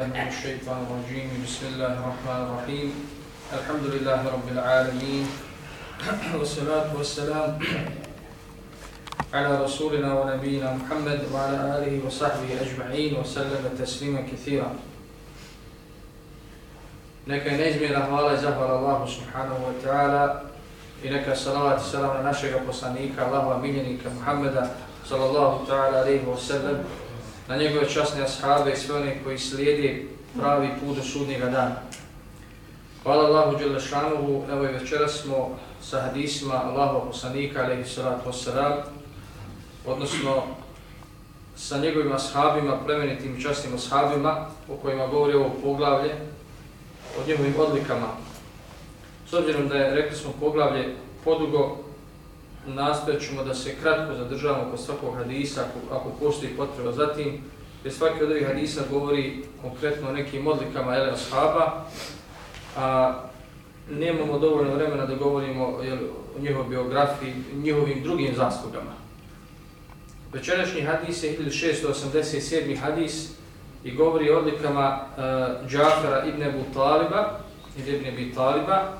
الشيطان الرجيم. بسم الله الرحمن الرحيم. الحمد لله رب العالمين. والصلاة والسلام على رسولنا ونبينا محمد وعلى آله وصحبه أجمعين وسلم تسليما كثيرا. لك نجمي الأهوال زهر الله سبحانه وتعالى إنك الصلاة والسلام على نشيك الله ومينك محمد صلى الله تعالى عليه وسلم na njegove časne ashabe i sve one koji slijedi pravi put do sudnjega dana. Hvala Allahu Đelešanuhu, evo i večera smo sa hadisima Allahu poslanika, alaihi salatu wasalam, odnosno sa njegovim ashabima, plemenitim časnim ashabima, o kojima govori ovo poglavlje, o njegovim odlikama. S obzirom da je, rekli smo, poglavlje podugo, nastojat ćemo da se kratko zadržavamo kod svakog hadisa, ako, ako postoji potreba za tim, jer svaki od ovih hadisa govori konkretno o nekim odlikama Ele Ashaba, a nemamo dovoljno vremena da govorimo jel, o njihovoj biografiji, njihovim drugim zaslugama. Večerašnji hadis je 1687. hadis i govori o odlikama uh, Džafara ibn Ebu Taliba, ibn Ebu Taliba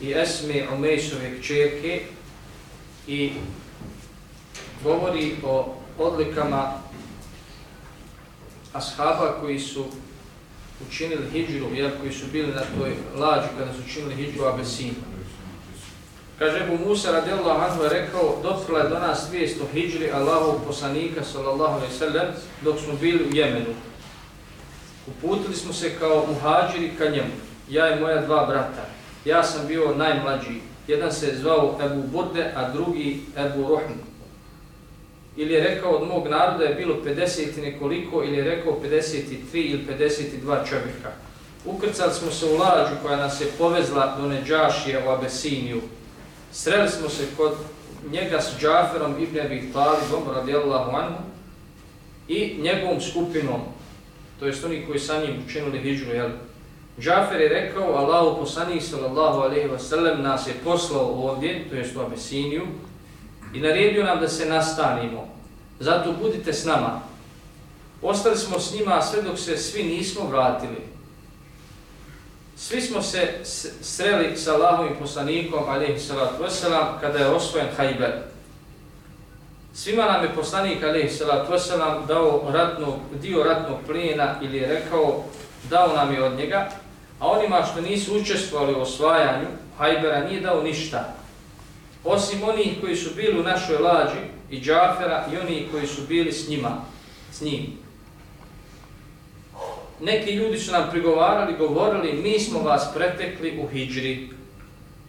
i Esme Umejsove kćerke, i govori o odlikama ashaba koji su učinili hijđu, jer koji su bili na toj lađi kada su učinili hijđu Abesinu. Kaže Ebu Musa radijallahu anhu je rekao, dotkla je do nas vijest o hijđri Allahov poslanika sallallahu alaihi sallam dok smo bili u Jemenu. Uputili smo se kao muhađiri ka njemu, ja i moja dva brata. Ja sam bio najmlađi, jedan se zvao Ebu Burde, a drugi Ebu Ruhn. Ili je rekao od mog naroda je bilo 50 nekoliko, ili je rekao 53 ili 52 čovjeka. Ukrcali smo se u lađu koja nas je povezla do Neđašije u Abesiniju. Sreli smo se kod njega s Džaferom ibn Abi Talibom, radijallahu anhu, i njegovom skupinom, to jest oni koji sa njim učinili hijđu, jel, Džafer je rekao, Allahu poslanih sallallahu alaihi wa sallam nas je poslao ovdje, to jest u Abesiniju, i naredio nam da se nastanimo. Zato budite s nama. Ostali smo s njima sve dok se svi nismo vratili. Svi smo se sreli sa Allahovim poslanikom, alaihi sallatu wasalam, kada je osvojen Hajber. Svima nam je poslanik, alaihi sallatu wasalam, dao ratnog, dio ratnog plijena ili je rekao, dao nam je od njega, a onima što nisu učestvovali u osvajanju Hajbera nije dao ništa. Osim onih koji su bili u našoj lađi i Džafera i oni koji su bili s njima, s njim. Neki ljudi su nam prigovarali, govorili, mi smo vas pretekli u Hidžri.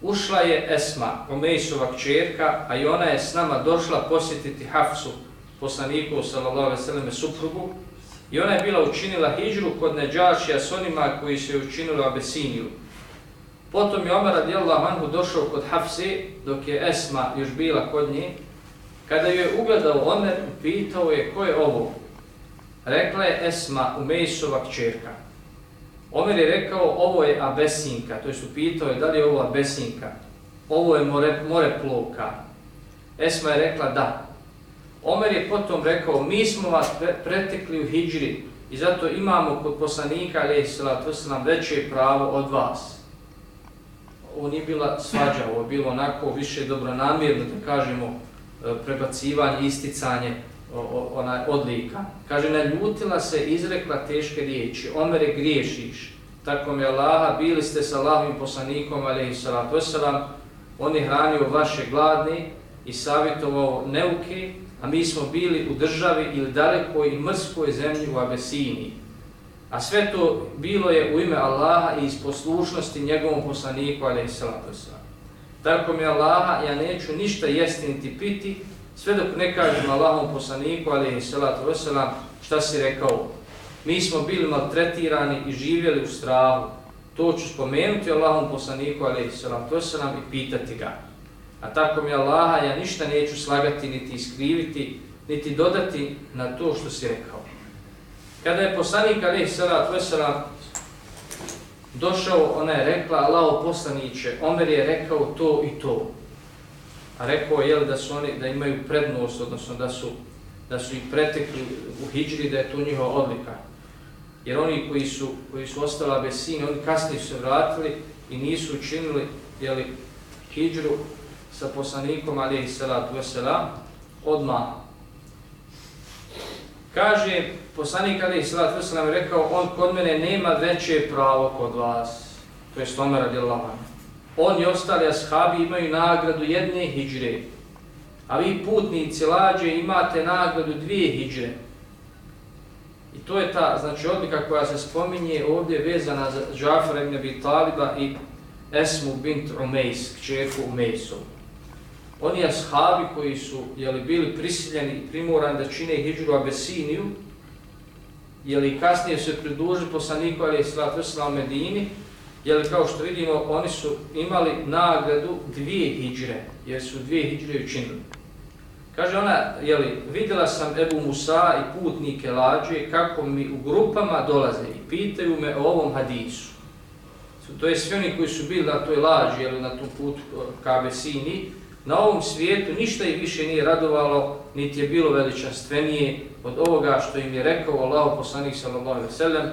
Ušla je Esma, Omejsova kćerka, a i ona je s nama došla posjetiti Hafsu, poslaniku, sallallahu alejhi ve selleme suprugu, I ona je bila učinila hijđru kod Neđašija s onima koji su je učinili Abesiniju. Potom je Omer radijallahu anhu došao kod Hafsi, dok je Esma još bila kod nje. Kada ju je ugledao Omer, pitao je ko je ovo. Rekla je Esma, Umejsova kćerka. Omer je rekao, ovo je Abesinka, to je su pitao je da li je ovo Abesinka. Ovo je more, more plovka. Esma je rekla da. Omer je potom rekao, mi smo vas pretekli u hijđri i zato imamo kod poslanika, ali to se nam veće pravo od vas. Ovo nije bila svađa, ovo je bilo onako više dobronamirno, da kažemo, e, prebacivanje, isticanje onaj odlika. Kaže, naljutila se, izrekla teške riječi, Omere griješiš, tako mi Allaha, bili ste sa Allahovim poslanikom, ali on je hranio vaše gladni i savjetovao neuke, a mi smo bili u državi ili dalekoj i mrskoj zemlji u Abesiniji. A sve to bilo je u ime Allaha i iz poslušnosti njegovom poslaniku, ali i salatu Tako mi Allaha, ja neću ništa jesti niti piti, sve dok ne kažem Allahom poslaniku, ali i šta si rekao. Mi smo bili maltretirani i živjeli u strahu. To ću spomenuti Allahom poslaniku, ali i i pitati ga. A tako mi Allaha, ja ništa neću slagati, niti iskriviti, niti dodati na to što si rekao. Kada je poslanik Ali Salat Vesela došao, ona je rekla, Allaho poslaniće, Omer je rekao to i to. A rekao je da su oni da imaju prednost, odnosno da su da su ih pretekli u hijđri, da je to njihova odlika. jer oni koji su, koji su ostali bez sine, oni kasnije su se vratili i nisu učinili jeli, hijđru sa poslanikom alihi salatu wasalam odmah. Kaže, poslanik alihi salatu wasalam rekao, on kod mene nema veće pravo kod vas, to je Stomer radijallahu On i ostali ashabi imaju nagradu jedne hijđre, a vi putnici lađe imate nagradu dvije hijđre. I to je ta znači odlika koja se spominje ovdje vezana za Džafar ibn Abi Taliba i Esmu bint Umejs, kćerku Umejsovu. Oni ashabi koji su jeli, bili prisiljeni i primorani da čine hijđru Abesiniju, jeli kasnije se pridružili poslaniku ali je slat u Medini, jeli kao što vidimo oni su imali nagradu dvije hijđre, jer su dvije hijđre učinili. Kaže ona, jeli, vidjela sam Ebu Musa i putnike lađe kako mi u grupama dolaze i pitaju me o ovom hadisu. To je svi oni koji su bili na toj lađi jeli, na tom putu Kabe Sini. Na ovom svijetu ništa ih više nije radovalo, niti je bilo veličanstvenije od ovoga što im je rekao Allah poslanik sallallahu alaihi sallam.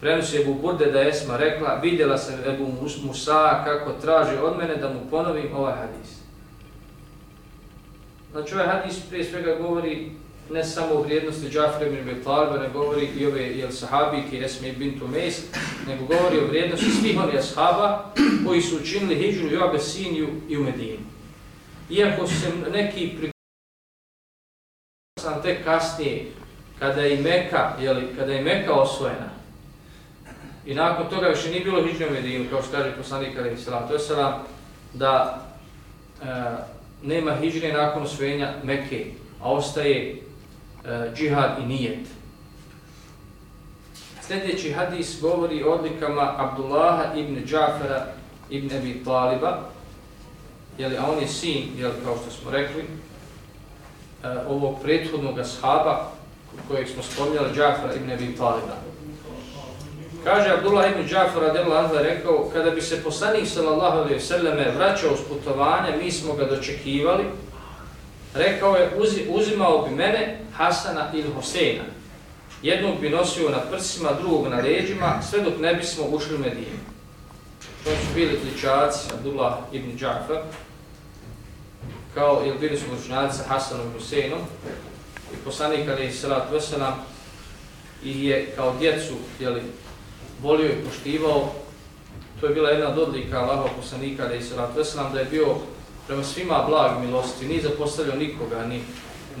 Prenosi Ebu Burde da Esma rekla, vidjela sam Ebu Musa kako traži od mene da mu ponovim ovaj hadis. Znači ovaj hadis prije svega govori ne samo o vrijednosti Džafre ibn Betalbe, ne govori i ove jel, sahabike Esme bint Umejs, nego govori o vrijednosti svih onih ashaba koji su učinili hijđu u Abesiniju i u Medinu. Iako su se neki priključili sam tek kasnije, kada je Meka, jeli, kada je Meka osvojena, i nakon toga više nije bilo hijđu u Medinu, kao što kaže poslanik Ali Isalam, to je sada da e, nema hijđre nakon osvojenja Mekke, a ostaje e, džihad i nijet. Sljedeći hadis govori o odlikama Abdullaha ibn Džafara ibn Abi Taliba, jeli, a on je sin, jeli, kao što smo rekli, eh, ovog prethodnog ashaba kojeg smo spomnjali, Džafra ibn Abi Taliba. Kaže Abdullah ibn Džafar radijallahu anhu rekao kada bi se poslanik sallallahu alejhi ve selleme vraćao s putovanja, mi smo ga dočekivali. Rekao je uzi, uzimao bi mene Hasana ili Hoseina. Jednog bi nosio na prsima, drugog na leđima, sve dok ne bismo ušli u Medinu. To su bili kličaci Abdullah ibn Džafar, kao ili bili smo učenjaci sa Hasanom i Huseinom, I poslanik Ali Israt vesselam i je kao djecu jeli, volio i poštivao. To je bila jedna od odlika Allaha poslanika Ali Israt se da je bio prema svima blag milosti, ni zapostavljao nikoga, ni,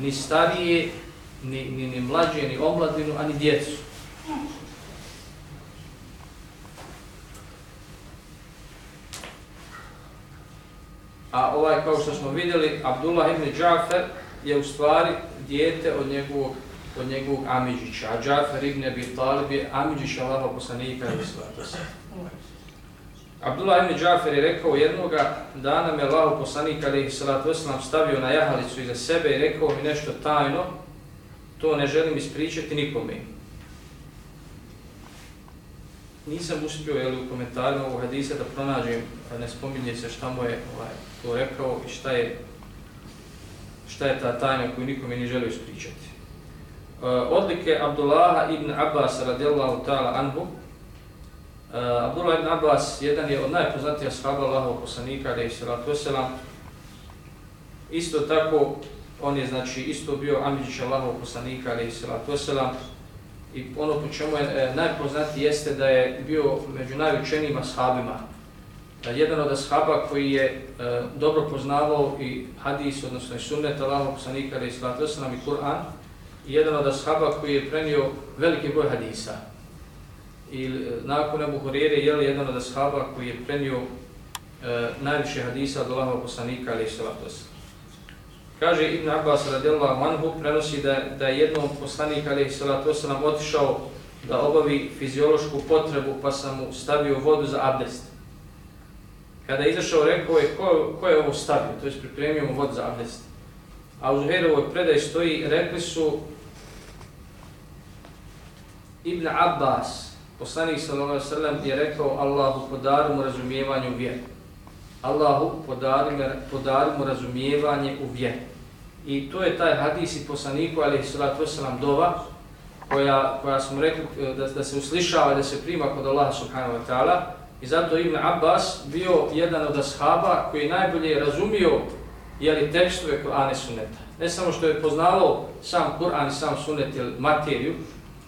ni starije, ni, ni, ni mlađe, ni omladinu, ani djecu. A ovaj, kao što smo vidjeli, Abdullah ibn Džafer je u stvari dijete od njegovog od njegovog Amidžića, a Džafer ibn Abi Talib je Amidžić Allaha poslanika i svatosti. Abdullah ibn Džafer je rekao jednoga dana me Allah poslanik ali ih salatu wasalam stavio na jahalicu iza sebe i rekao mi nešto tajno, to ne želim ispričati nikome. Nisam uspio jeli, u komentarima ovog hadisa da pronađem, ne spominje se šta mu je ovaj, to rekao i šta je, šta je ta tajna koju nikome ne želio ispričati. Uh, odlike Abdullaha ibn Abbas radijallahu ta'ala anhu. Uh, Abdullah ibn Abbas jedan je od najpoznatijih ashaba Allahov poslanika alejhi salatu vesselam. Isto tako on je znači isto bio amidžić Allahov poslanika alejhi salatu vesselam. I ono po čemu je e, najpoznatiji jeste da je bio među najučenijim ashabima. E, jedan od ashaba koji je e, dobro poznavao i hadis, odnosno i sunnet Allahov poslanika alejhi salatu nam i Kur'an i jedan od ashaba koji je prenio veliki broj hadisa. I e, nakon Ebu Hurire je jedan od ashaba koji je prenio e, najviše hadisa od Allahova poslanika ali sallatu Kaže Ibn Abbas radijallahu anhu prenosi da, da je jednom poslanik ali sallatu nam otišao da obavi fiziološku potrebu pa sam mu stavio vodu za abdest. Kada je izašao rekao je ko, ko je ovo stavio, to je pripremio mu vodu za abdest. A u Zuhairovoj predaj stoji, rekli su Ibn Abbas, poslanik sallallahu alejhi ve sellem je rekao Allahu podari mu razumijevanje u vjeru. Allahu podari mu, podari mu razumijevanje u vjeru. I to je taj hadis i poslaniku alejhi salatu vesselam dova koja, koja smo rekli e, da, da se uslišava da se prima kod Allaha subhanahu wa ta'ala i zato Ibn Abbas bio jedan od ashaba koji najbolje razumio jeli, tekstove Kur'ana i Sunneta. Ne samo što je poznalo sam Kur'an i sam Sunnet ili materiju,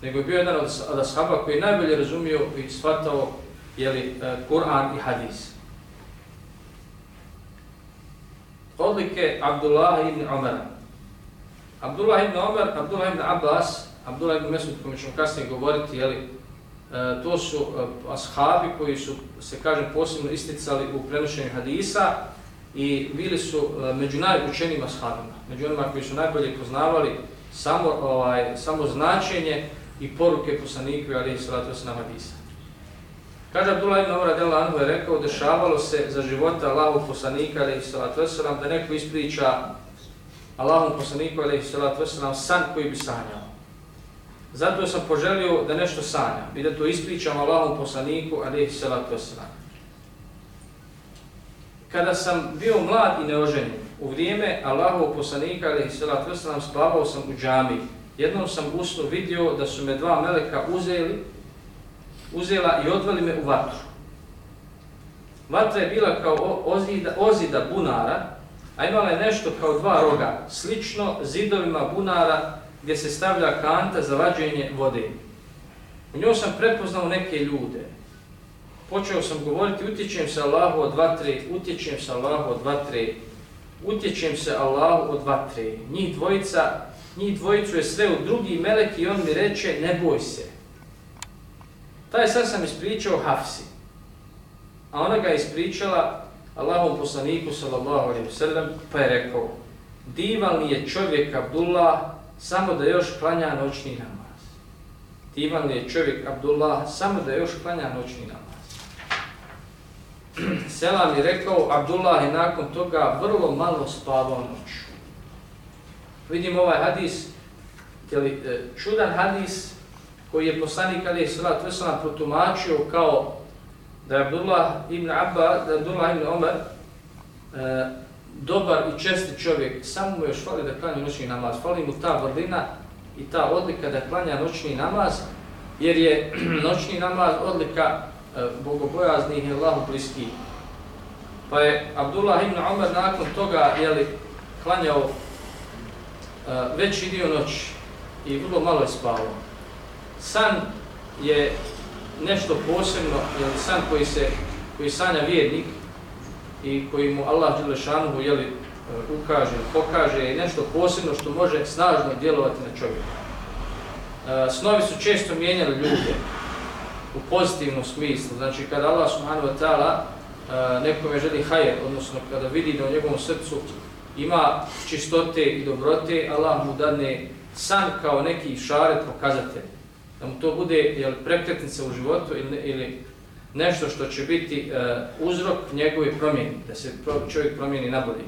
nego je bio jedan od ashaba koji najbolje razumio i shvatao jeli, e, Kur'an i Hadis. Odlike Abdullah ibn Umar. Abdullah ibn Omar, Abdullah ibn Abbas, Abdullah ibn Mesud, kome ćemo kasnije govoriti, jeli, e, to su e, ashabi koji su, se kažem, posebno isticali u prenošenju hadisa i bili su e, među najučenijim ashabima, među onima koji su najbolje poznavali samo, ovaj, samo značenje i poruke poslaniku, ali i salatu se na hadisa. Kaže Abdullah ibn Umar radijallahu anhu je rekao dešavalo se za života Allahu poslanika alejhi salatu vesselam da neko ispriča Allahu poslaniku alejhi salatu vesselam san koji bi sanjao. Zato sam poželio da nešto sanjam i da to ispričam Allahu poslaniku alejhi salatu vesselam. Kada sam bio mlad i neoženjen, u vrijeme Allahu poslanika alejhi salatu vesselam spavao sam u džamii. Jednom sam usno vidio da su me dva meleka uzeli uzela i odveli me u vatru. Vatra je bila kao ozida, ozida bunara, a imala je nešto kao dva roga, slično zidovima bunara gdje se stavlja kanta za vađenje vode. U njoj sam prepoznao neke ljude. Počeo sam govoriti, utječem se Allahu od vatre, utječem se Allahu od vatre, utječem se Allahu od vatre. Njih dvojica, njih dvojicu je sve u drugi melek i on mi reče, ne boj se. Taj sad sam ispričao Hafsi. A ona ga ispričala Allahom poslaniku sallallahu alaihi wa sallam pa je rekao Divan li je čovjek Abdullah samo da još klanja noćni namaz. Divan li je čovjek Abdullah samo da još klanja noćni namaz. Selam je rekao Abdullah je nakon toga vrlo malo spavao noću. Vidimo ovaj hadis, e, čudan hadis koji je poslanik Ali Salat Veselam protumačio kao da je Abdullah ibn Abba, da je Abdullah ibn Omer e, dobar i česti čovjek, samo mu još fali da klanja noćni namaz. Fali mu ta vrlina i ta odlika da klanja noćni namaz, jer je noćni namaz odlika e, bogobojaznih i Allahu bliski. Pa je Abdullah ibn Omer nakon toga jeli, klanjao e, veći dio noći i vrlo malo je spavao san je nešto posebno, je san koji se koji sanja vjernik i koji mu Allah dželešanu je li e, ukaže, pokaže je nešto posebno što može snažno djelovati na čovjeka. E, snovi su često mijenjali ljude u pozitivnom smislu. Znači kada Allah subhanahu wa ta'ala e, nekome želi hajer, odnosno kada vidi da u njegovom srcu ima čistote i dobrote, Allah mu dane san kao neki šaret pokazatelj da mu to bude jel, prekretnica u životu ili, ili nešto što će biti uh, uzrok njegove promjeni, da se pro, čovjek promijeni na bolje.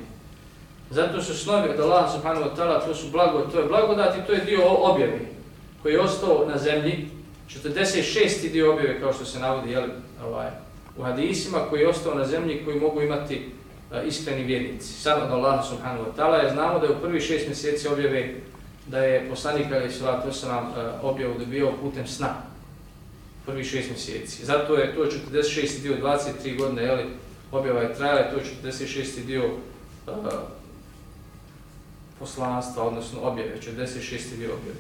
Zato su snovi od Allaha subhanahu wa ta'ala, to su blago, to je blagodat i to je dio objave koji je ostao na zemlji, 46. dio objave kao što se navodi jel, ovaj, u hadisima, koji je ostao na zemlji koji mogu imati uh, iskreni vjernici. Sad od Allah subhanahu wa ta'ala, znamo da je u prvi šest mjeseci objave da je poslanik Ali Salatu Osalam e, objavu dobio putem sna prvi šest mjeseci. Zato je to 46. dio 23 godine, jeli, objava je trajala, to je 46. dio uh, poslanstva, odnosno objave, 46. dio objave.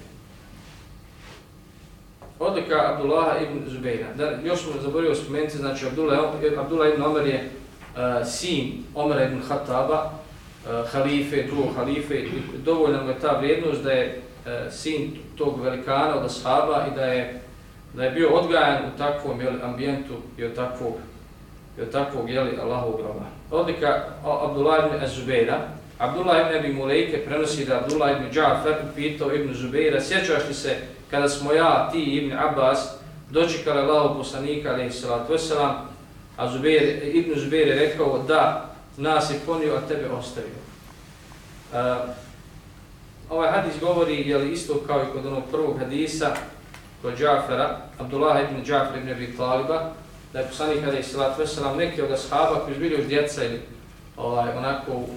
Odlika Abdullaha ibn Zubeira. Da, još smo zaborio spomenuti, znači Abdullah, Abdullah ibn Omer je uh, sin Omera ibn Khattaba, Eh, halife, drugog halife, dovoljno je ta vrijednost da je eh, sin tog velikana od ashaba i da je, da je bio odgajan u takvom jel, ambijentu i od takvog, i od takvog jeli, Allahovog roba. Odlika Abdullah ibn Azubeira, Abdullah ibn Abi Mulejke prenosi da Abdullah ibn Džafer pitao ibn Zubeira, sjećaš li se kada smo ja, ti ibn Abbas, dočekali Allahov poslanika, alaihi salatu wasalam, a Zubeir, ibn Zubeir je rekao da nas je ponio, a tebe ostavio. Uh, ovaj hadis govori, je li isto kao i kod onog prvog hadisa, kod Džafera, Abdullah ibn Džafer ibn Abi Taliba, da je poslanik kada je salat veselam neki od ashaba koji bili još djeca ili ovaj, onako uh,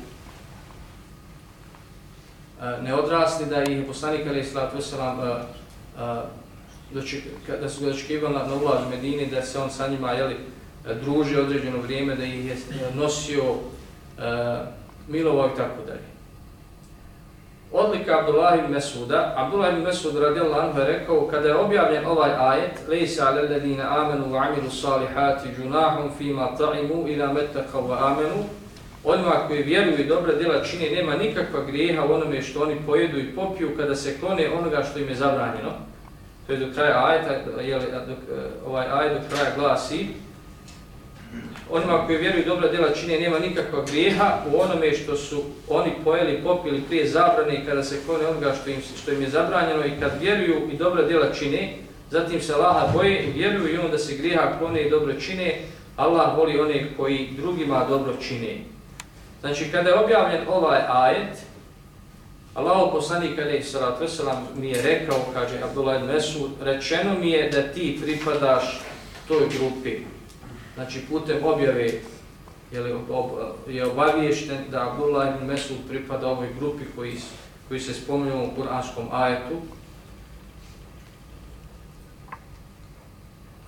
ne odrasli, da ih je poslanik kada je salat veselam uh, e, da su ga dočekivali na ulaz u Medini, da se on sa njima jeli, E, druži određeno vrijeme, da ih je e, nosio, e, milovao i tako dalje. Odlika Abdullah ibn Mesuda, Abdullah ibn Mesud radijallahu anhu je rekao, kada je objavljen ovaj ajet, Lejsa alelladina amenu wa amilu salihati junahum fima ta'imu ila metakav wa amenu, onima koji vjeruju i dobre djela čini nema nikakva grijeha u onome što oni pojedu i popiju kada se klone onoga što im je zabranjeno. To je do kraja ajeta, jeli, dok, ovaj ajet do kraja glasi, onima koji vjeruju dobra djela čine nema nikakva grijeha u onome što su oni pojeli, popili prije zabrane i kada se klone onoga što im, što im je zabranjeno i kad vjeruju i dobra djela čine, zatim se Allaha boje i vjeruju i onda se grijeha klone i dobro čine, Allah voli one koji drugima dobro čine. Znači kada je objavljen ovaj ajet, Allah poslanik alejhi salatu vesselam mi je rekao, kaže Abdullah ibn Mesud, rečeno mi je da ti pripadaš toj grupi znači putem objave je, li, ob, je obaviješten da Abdullah ibn Mesud pripada ovoj grupi koji, koji se spominju u kuranskom ajetu.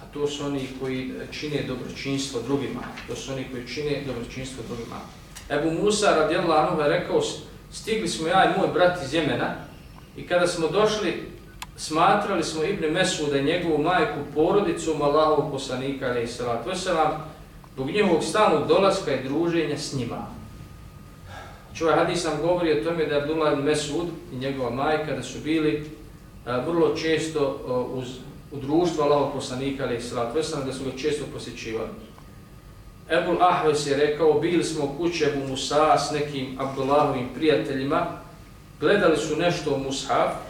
A to su oni koji čine dobročinstvo drugima. To su oni koji čine dobročinstvo drugima. Ebu Musa radijallahu anhu je rekao, stigli smo ja i moj brat iz Jemena i kada smo došli smatrali smo Ibn Mesuda i njegovu majku porodicom Allahovog poslanika, ali i salatu wasalam, zbog njihovog stalnog dolaska i druženja s njima. Čuvaj znači, ovaj hadis nam govori o tome da je Abdullah ibn Mesud i njegova majka da su bili a, vrlo često a, uz, u društvu Allahovog poslanika, ali i salatu wasalam, da su ga često posjećivali. Ebul Ahves je rekao, bili smo u kuće Ebu Musa s nekim Abdullahovim prijateljima, gledali su nešto u Mushaf,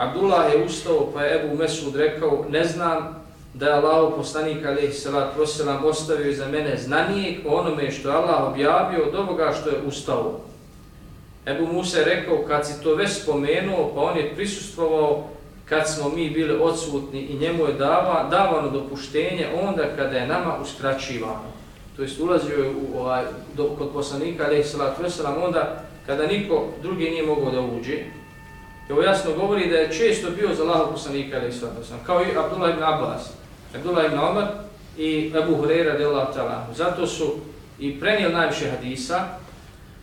Abdullah je ustao pa je Ebu Mesud rekao, ne znam da je Allah poslanik alaihi salatu wasalam ostavio za mene znanijeg o onome što je Allah objavio od ovoga što je ustao. Ebu Musa je rekao, kad si to već spomenuo, pa on je prisustvovao kad smo mi bili odsutni i njemu je dava, davano dopuštenje onda kada je nama uskraćivano. To jest ulazio je u, ovaj, do, kod poslanika alaihi salatu wasalam onda kada niko drugi nije mogao da uđe, I ovo jasno govori da je često bio za Allahog poslanika ili svatosan, kao i Abdullah ibn Abbas, Abdullah ibn Omar i Abu Huraira de Allah talahu. Zato su i prenijeli najviše hadisa,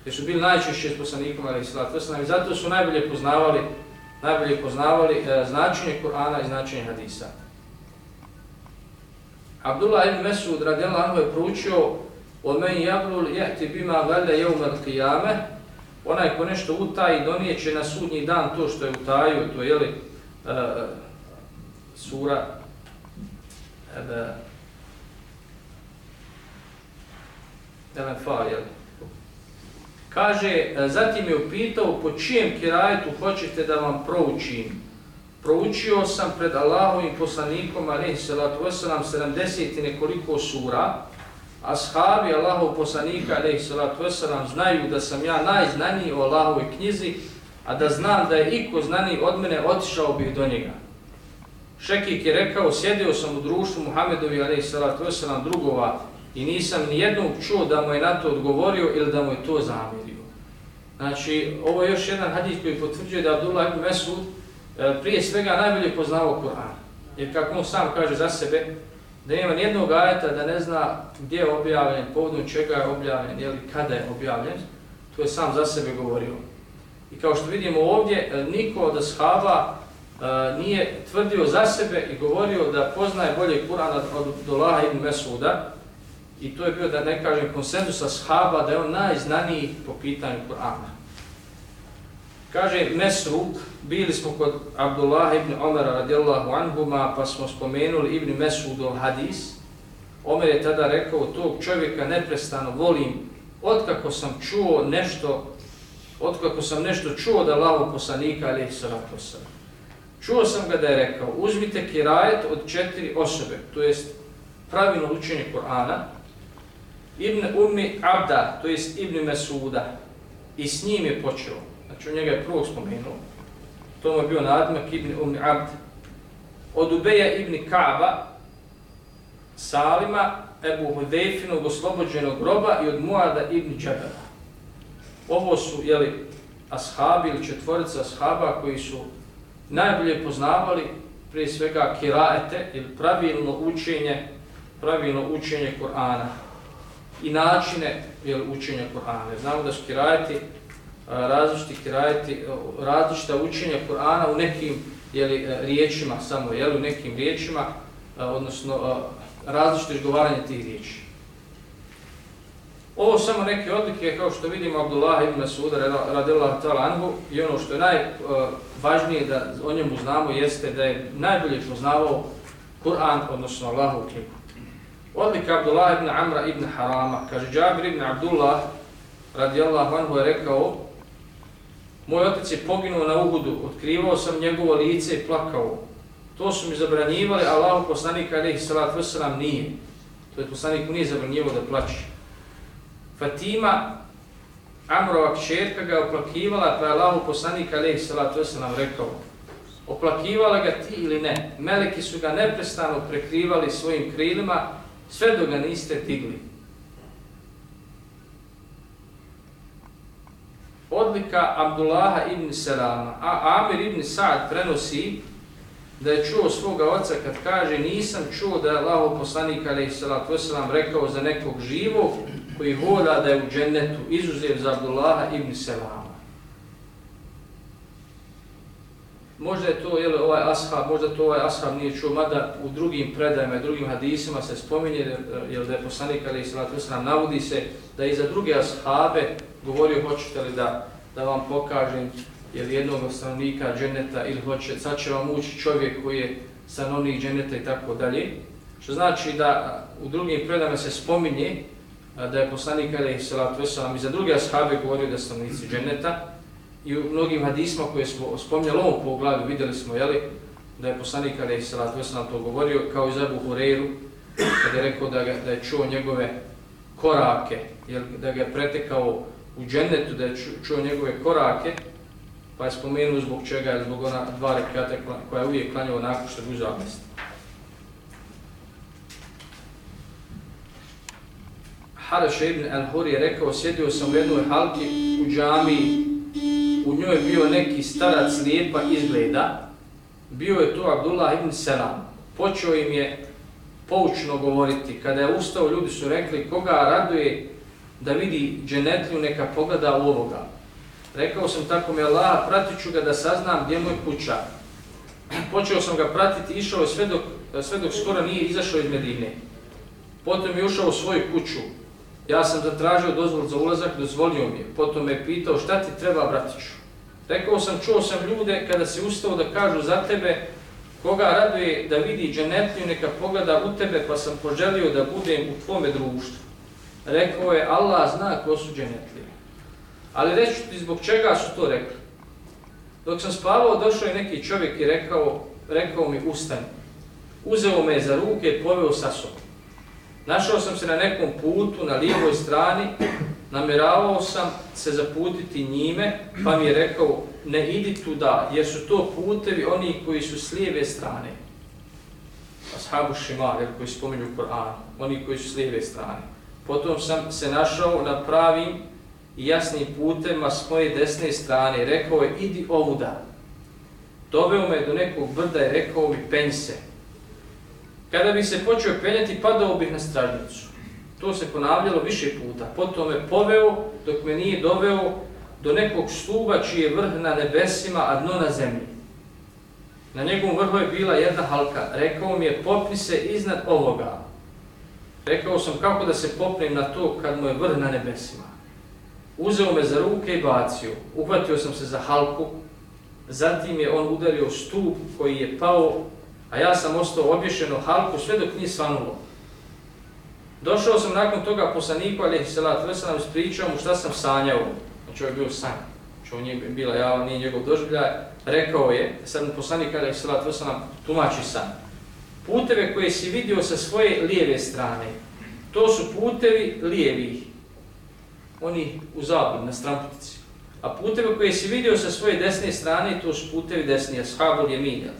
jer su bili najčešće s poslanikom ili svatosan, i zato su najbolje poznavali, najbolje poznavali e, značenje Kur'ana i značenje hadisa. Abdullah ibn Mesud radijallahu anhu je proučio od meni jablul jehti bima vele jeumel qiyame, onaj ko nešto utaji donijeće na sudnji dan to što je utajio, to je li uh, e, sura e, uh, Elefa, jel? Kaže, e, zatim je upitao po čijem kirajetu hoćete da vam proučim. Proučio sam pred Allahovim poslanikom, alaihi salatu wasalam, 70 i nekoliko sura, ashabi Allahov poslanika alejhi salatu vesselam znaju da sam ja najznaniji o Allahovoj knjizi, a da znam da je iko znani od mene otišao bih do njega. Šekik je rekao, sjedio sam u društvu Muhammedovi alejhi salatu vesselam drugova i nisam ni jednog čuo da mu je na to odgovorio ili da mu je to zamjerio. Znači, ovo je još jedan hadis koji potvrđuje da Abdullah ibn Mesud e, prije svega najbolje poznavao Kur'an. Jer kako on sam kaže za sebe, da nema nijednog ajeta da ne zna gdje je objavljen, povodom čega je objavljen ili kada je objavljen, to je sam za sebe govorio. I kao što vidimo ovdje, e, niko od ashaba e, nije tvrdio za sebe i govorio da poznaje bolje Kur'an od Dolaha ibn Mesuda, i to je bio, da ne kažem, konsenzus ashaba da je on najznaniji po pitanju Kur'ana. Kaže Mesruk, bili smo kod Abdullah ibn Omara radijallahu anhuma, pa smo spomenuli ibn Mesudov hadis. Omer je tada rekao, tog čovjeka neprestano volim, otkako sam čuo nešto, otkako sam nešto čuo da lavo poslanika, ali salatu sam. Čuo sam ga da je rekao, uzmite kirajet od četiri osobe, to jest pravilno učenje Korana, Ibn Ummi Abda, to jest Ibn Mesuda, i s njim je počeo. Znači, on njega je prvog spomenuo. To mu je bio nadmak ibn Umni Abd. Od Ubeja ibn Kaaba, Salima, Ebu Hudejfinog oslobođenog groba i od Muada ibn Džabela. Ovo su, jeli, ashabi ili četvorica ashaba koji su najbolje poznavali prije svega kiraete ili pravilno učenje, pravilno učenje Kur'ana i načine jel, učenja Kur'ana. Znamo da su kirajeti različiti kirajeti, različita učenja Kur'ana u nekim jeli, e, riječima, samo jeli, u nekim riječima, e, odnosno e, različito izgovaranje tih riječi. Ovo samo neke odlike, kao što vidimo Abdullah ibn Masuda radijallahu ta'ala anhu, i ono što je najvažnije da o njemu znamo jeste da je najbolje poznavao Kur'an, odnosno Allahu knjigu. Odlika Abdullah ibn Amra ibn Harama, kaže Džabir ibn Abdullah radijallahu anhu je rekao Moj otac je poginuo na Uhudu, otkrivao sam njegovo lice i plakao. To su mi zabranjivali, a Allah poslanik alaihi salatu wasalam nije. To je poslanik mu nije zabranjivao da plaće. Fatima, Amrova kćerka ga oplakivala, pa je Allah poslanik alaihi salatu wasalam rekao Oplakivala ga ti ili ne? Meleki su ga neprestano prekrivali svojim krilima, sve do ga niste digli. Odlika Abdullaha ibn Salama, a Amir ibn Sa'ad prenosi da je čuo svoga oca kad kaže nisam čuo da je Allah poslanik alaihi salatu rekao za nekog živog koji hoda da je u džennetu izuzev za Abdullaha ibn Salama. Možda je to jel, ovaj ashab, možda to ovaj ashab nije čuo, mada u drugim predajima i drugim hadisima se spominje jel, da je poslanik ali salatu wasalam navodi se da i za druge ashabe govorio hoćete li da, da vam pokažem jel, jednog stanovnika dženeta ili hoće, sad će vam ući čovjek koji je stanovnik dženeta i tako dalje. Što znači da u drugim predajima se spominje da je poslanik Ali Salatu Veselam i za druge ashabe govorio da stanovnici dženeta i u mnogim hadisma koje smo spomnjali ovom poglavlju vidjeli smo jeli, da je poslanik Ali Salatu Veselam to govorio kao i za Buhureru kada je rekao da, ga, da je čuo njegove korake, jer da ga je pretekao u džennetu, da je čuo njegove korake, pa je spomenuo zbog čega je zbog ona dva rekata koja je uvijek klanjao nakon što je uzao mjesto. Haraš ibn al-Hur je rekao, sjedio sam u jednoj halki u džami, u njoj je bio neki starac lijepa izgleda, bio je to Abdullah ibn Selam. Počeo im je poučno govoriti, kada je ustao, ljudi su rekli, koga raduje da vidi dženetliju, neka pogleda u ovoga. Rekao sam tako mi Allah, pratit ću ga da saznam gdje moj kuća. Počeo sam ga pratiti, išao je sve dok, sve dok skoro nije izašao iz Medine. Potom je ušao u svoju kuću. Ja sam zatražio dozvol za ulazak, dozvolio mi je. Potom me pitao šta ti treba, bratiću. Rekao sam, čuo sam ljude kada si ustao da kažu za tebe koga raduje da vidi dženetlju, neka pogleda u tebe, pa sam poželio da budem u tvome društvu. Rekao je, Allah zna ko su dženetlije. Ali reću ti zbog čega su to rekli. Dok sam spavao, došao je neki čovjek i rekao, rekao mi ustani. Uzeo me za ruke i poveo sa sobom. Našao sam se na nekom putu, na lijevoj strani, namjeravao sam se zaputiti njime, pa mi je rekao, ne idi tuda, jer su to putevi oni koji su s lijeve strane. Ashabu Shimar, koji spominju Koran, oni koji su s lijeve strane. Potom sam se našao na pravim i jasnim putema s moje desne strane. Rekao je, idi ovuda. Doveo me do nekog brda i rekao mi, penj se. Kada bi se počeo penjati, padao bih na stražnicu. To se ponavljalo više puta. Potom me poveo dok me nije doveo do nekog stuba čiji je vrh na nebesima, a dno na zemlji. Na njegovom vrhu je bila jedna halka. Rekao mi je, popni se iznad ovoga. Rekao sam kako da se popnem na to kad mu je vrh na nebesima. Uzeo me za ruke i bacio. Uhvatio sam se za halku. Zatim je on udario stup koji je pao, a ja sam ostao obješen u halku sve dok nije svanulo. Došao sam nakon toga poslaniku, ali se lat vrsa nam ispričao mu šta sam sanjao. Znači ovo je bio san. Znači ovo nije bila ja, nije njegov doživljaj. Rekao je, sad mu poslanik, ali se lat vrsa nam tumači san. Puteve koje si vidio sa svoje lijeve strane, to su putevi lijevih oni u zapad, na stramputici. A puteve koje si vidio sa svoje desne strane, to su putevi desni, ashabul jeminja.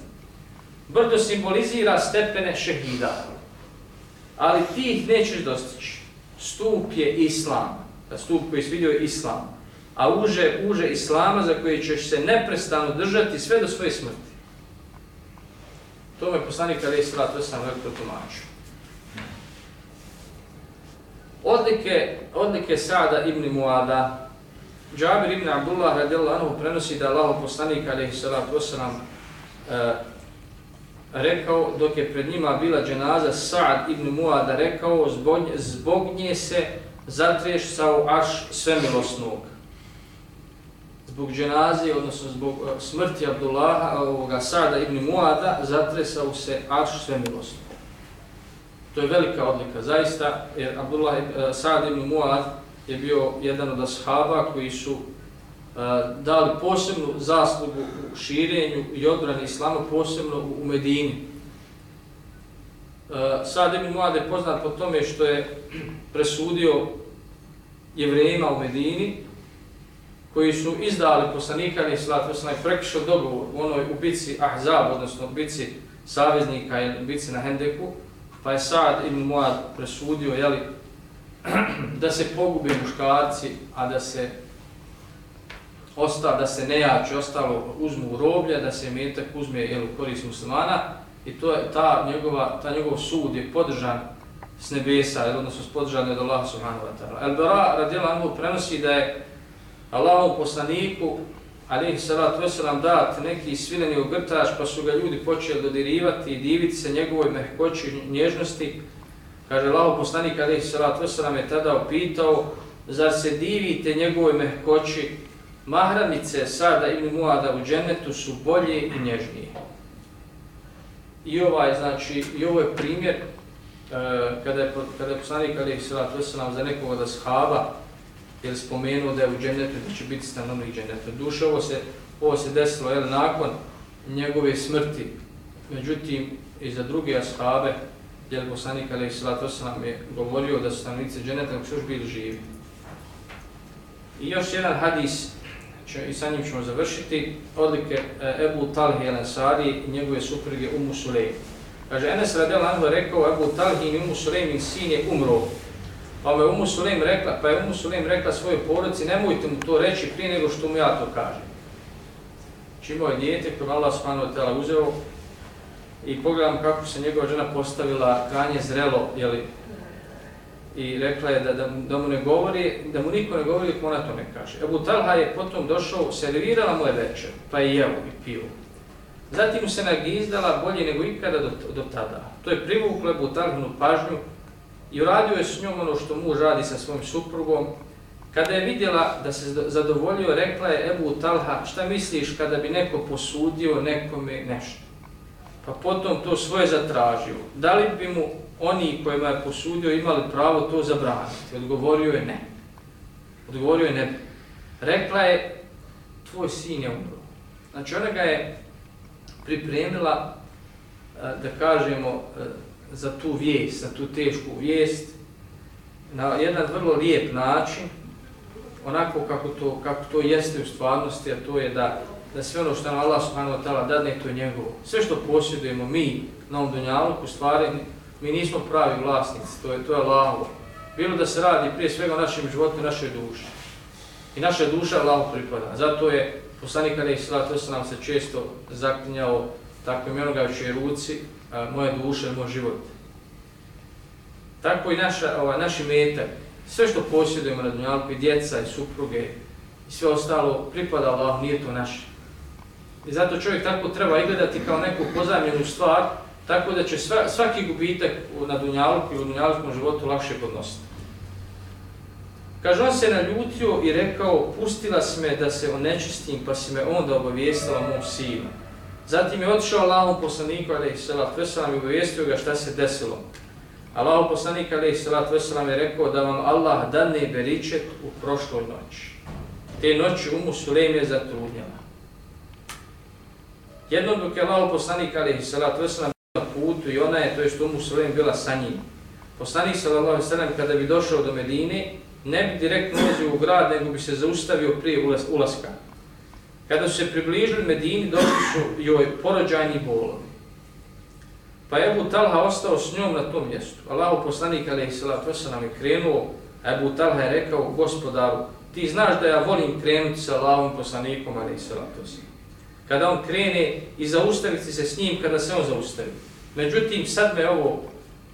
Brdo simbolizira stepene šehida, ali ti ih nećeš dostići. Stup je islam, da stup koji si vidio je islam, a uže, uže islama za koje ćeš se neprestano držati sve do svoje smrti. To me poslanik Ali Isra, to sam veliko tumačio. Odlike, odlike Sada ibn Muada, Džabir ibn Abdullah radijallahu anhu prenosi da Allah poslanik alaihi salatu wasalam uh, eh, rekao dok je pred njima bila dženaza Sa'ad ibn Muada rekao zbog, zbog nje se zatreš arš aš svemilosnog. Zbog dženaze, odnosno zbog e, smrti Abdullaha, e, ovoga Sa'ada ibn Muada, zatresao se aš svemilosnog. To je velika odlika, zaista, jer Abdullah e, Sa'ad ibn Muad je bio jedan od ashaba koji su dali posebnu zaslugu u širenju i odbrani islama, posebno u, Medini. Sad ibn Muad je poznat po tome što je presudio jevrejima u Medini, koji su izdali poslanika ali slat poslana i prekišao dogovor u onoj ubici Ahzab, odnosno ubici saveznika i ubici na Hendeku, pa je Sad ibn Muad presudio, jeli, da se pogube muškarci, a da se osta, da se nejači, ostalo uzmu u roblje, da se metak uzme jel, korist muslimana. I to je ta njegova, ta njegov sud je podržan s nebesa, jel, odnosno s podržan od Allaha subhanahu wa ta'ala. El Bara radijela Anhu prenosi da je Allahom poslaniku alihi salatu wasalam dat neki svileni ogrtač pa su ga ljudi počeli dodirivati i diviti se njegovoj mehkoći i nježnosti. Kaže, Allaho poslanik alihi salatu wasalam je tada upitao, zar se divite njegovoj mehkoći, mahramice sada ibn Muada u džennetu su bolje i nježnije. I ovaj, znači, i ovo je primjer, e, kada, je, kada je poslanik Ali salatu Veselam za nekoga da shaba, jer spomenuo da je u džennetu, da će biti stanovnik džennetu. Duše, ovo se, ovo se desilo, jel, nakon njegove smrti, međutim, i za druge ashabe, jer poslanik Ali Islata Veselam je govorio da su stanovnice dženeta kako su još bili živi. I još jedan hadis, će, i sa njim ćemo završiti, odlike e, Ebu Talhi el-Ansari i njegove supruge Umu Sulejm. Kaže, Enes Radel Anhu rekao, Ebu Talhi i Umu Sulejm sin je umro. Pa je Umu Sulejm rekla, pa je Umu Sulejm rekla svojoj porodici, nemojte mu to reći prije nego što mu ja to kažem. Čimo je dijete koje Allah s.a. uzeo, i pogledam kako se njegova žena postavila kranje zrelo, jeli, i rekla je da, da, da mu ne govori, da mu niko ne govori, dok ona to ne kaže. Ebu Talha je potom došao, servirala mu je večer, pa je jeo i pio. Zatim mu se nagizdala bolje nego ikada do, do tada. To je privuklo Ebu Talhanu pažnju i uradio je s njom ono što muž radi sa svojim suprugom. Kada je vidjela da se zadovoljio, rekla je Ebu Talha, šta misliš kada bi neko posudio nekome nešto? pa potom to svoje zatražio, da li bi mu oni kojima je posudio imali pravo to zabraniti? Odgovorio je ne. Odgovorio je ne. Rekla je, tvoj sin je umro. Znači ona ga je pripremila, e, da kažemo, e, za tu vijest, za tu tešku vijest, na jedan vrlo lijep način, onako kako to, kako to jeste u stvarnosti, a to je da da sve ono što nam Allah subhanahu wa ta'ala dadne, to je njegovo. Sve što posjedujemo mi na ovom dunjalku, stvari, mi nismo pravi vlasnici, to je, to je Allahovo. Bilo da se radi prije svega o našem životu i našoj duši. I naša duša Allahu pripada. Zato je poslanik Ali Isra, to se nam se često zaklinjao takvim imenogajućoj ruci, a, moje duše, moj život. Tako i naša, ova, naši metak, sve što posjedujemo na dunjalku, i djeca, i supruge, i sve ostalo, pripada Allah, nije to naše. I zato čovjek tako treba i gledati kao neku pozajemljenu stvar, tako da će sva, svaki gubitak na Dunjaluku i u Dunjalukom životu lakše podnositi. Kaže, on se naljutio i rekao, pustila si me da se onečistim, pa si me onda obavijestila mom sinu. Zatim je otišao Allahom poslaniku, ali i salat veselam, i obavijestio ga šta se desilo. Allahom poslanik, ali i salat veselam, je rekao da vam Allah dane beričet u prošloj noći. Te noći umu Sulejm je zatrudnjala. Jednom dok je Allah poslanik alihi salatu wasalam na putu i ona je, to je što mu Sulejm bila sa njim. Poslanik sallallahu sallam kada bi došao do Medine, ne bi direktno ulazio u grad, nego bi se zaustavio prije ulaska. Kada su se približili Medini, došli su joj porođajni bolovi. Pa je Ebu Talha ostao s njom na tom mjestu. Allah poslanik alaihi salatu wasalam je krenuo, a Ebu Talha je rekao gospodaru, ti znaš da ja volim krenuti sa Allahom poslanikom alaihi salatu wasalam. kada on krene i zaustaviti se s njim kada se on zaustavi. Međutim, sad me ovo,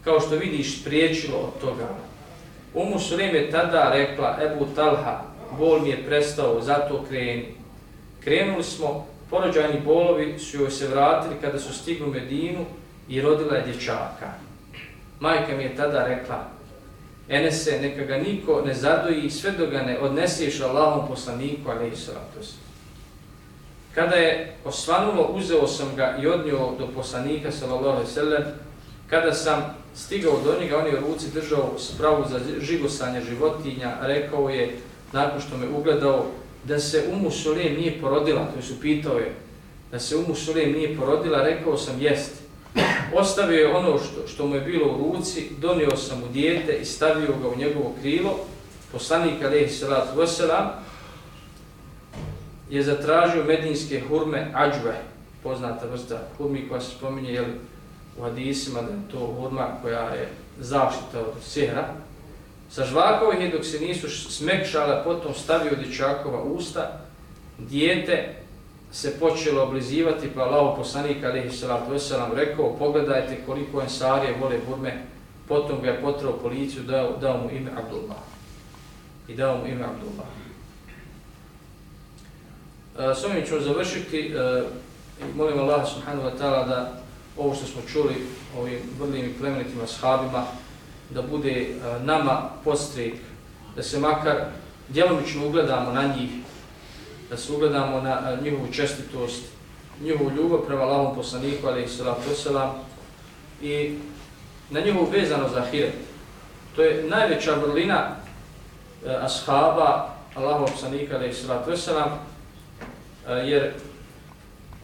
kao što vidiš, spriječilo od toga. Umu Sulim je tada rekla, Ebu Talha, bol mi je prestao, zato kreni. Krenuli smo, porođajni bolovi su joj se vratili kada su stigli u Medinu i rodila je dječaka. Majka mi je tada rekla, Enese, neka ga niko ne zadoji sve dok ga ne odneseš Allahom poslaniku, ali i sratosti. Kada je osvanulo, uzeo sam ga i odnio do poslanika, sallallahu alaihi sallam, kada sam stigao do njega, on je u ruci držao spravu za žigosanje životinja, rekao je, nakon što me ugledao, da se Umu Sulijem nije porodila, to je su pitao je, da se Umu Sulijem nije porodila, rekao sam, jest. Ostavio je ono što, što mu je bilo u ruci, donio sam mu dijete i stavio ga u njegovo krilo, poslanik alaihi salatu wasalam, je zatražio medinske hurme ađve, poznata vrsta hurmi koja se spominje jeli, u hadisima da je to hurma koja je zaštita od sihra. Sažvakao žvakovih je dok se nisu smekšale, potom stavio dječakova usta, dijete se počelo oblizivati, pa lao poslanik alihi salatu wasalam rekao, pogledajte koliko ensarije vole hurme, potom ga je potrao policiju, dao, dao mu ime Abdullah. I dao mu ime Abdullah. E, s ovim ćemo završiti e, molim Allah subhanahu wa ta'ala da ovo što smo čuli ovim vrlim i plemenitim ashabima da bude e, nama postrijek, da se makar djelomično ugledamo na njih, da se ugledamo na njihovu čestitost, njihovu ljubav prema Allahom poslaniku, ali i salatu wasalam, i na njihovu vezano za hiret. To je najveća vrlina ashaba Allahom poslanika, ali i salatu wasalam, E, jer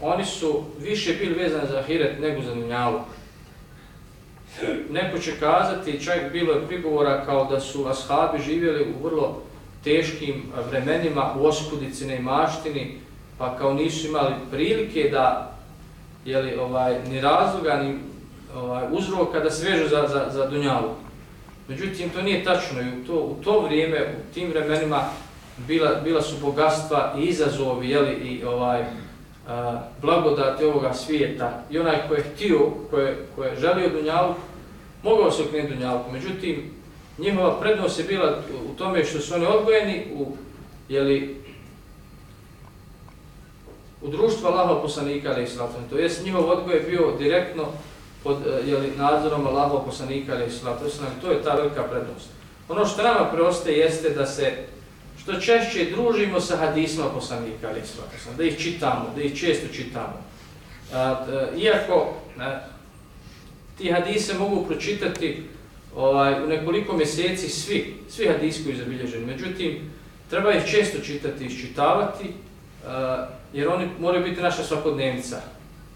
oni su više bili vezani za ahiret nego za dunjaluk. Neko će kazati, čak bilo je prigovora kao da su ashabi živjeli u vrlo teškim vremenima u oskudici na maštini, pa kao nisu imali prilike da, jeli, ovaj, ni razloga, ni ovaj, uzroka da se vežu za, za, za dunjalu. Međutim, to nije tačno i u to, u to vrijeme, u tim vremenima, bila, bila su bogatstva i izazovi, jeli, i ovaj, a, blagodati ovoga svijeta. I onaj ko je htio, ko je, ko je želio Dunjalu, mogao se okrenuti Dunjalku. Međutim, njihova prednost je bila u tome što su oni odgojeni u, jeli, u društvu Allaha poslanika, ali islatom. To jest, njihov odgoj je bio direktno pod e, jeli, nadzorom Allaha poslanika, ali islatom. To je ta velika prednost. Ono što nama preostaje jeste da se što češće družimo sa hadisma poslanika, ali da ih čitamo, da ih često čitamo. E, iako e, ti hadise mogu pročitati ovaj, u nekoliko mjeseci svi, svi hadisi koji zabilježeni, međutim, treba ih često čitati i iščitavati, e, jer oni moraju biti naša svakodnevnica.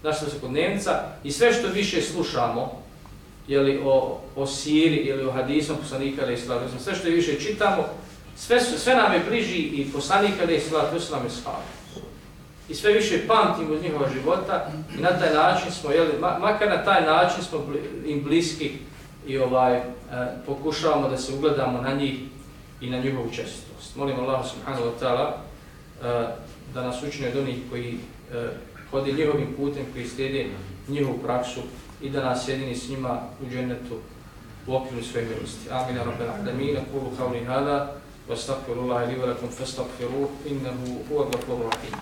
Naša svakodnevnica i sve što više slušamo, jeli o, o siri ili o hadisom poslanika, ali sve što više čitamo, sve, sve nam je bliži i poslanik Ali je sila, to nam je. I sve više pamtimo od njihova života i na taj način smo, jeli, makar na taj način smo im bliski i ovaj, e, pokušavamo da se ugledamo na njih i na njihovu čestitost. Molim Allah subhanahu wa ta'ala e, da nas učine od onih koji e, hodi njihovim putem, koji slijede njihovu praksu i da nas jedini s njima u džennetu u okviru svoje milosti. Amin. Rabbena adamina, kulu havli hada. واستغفر الله لي ولكم فاستغفروه إنه هو الغفور الرحيم.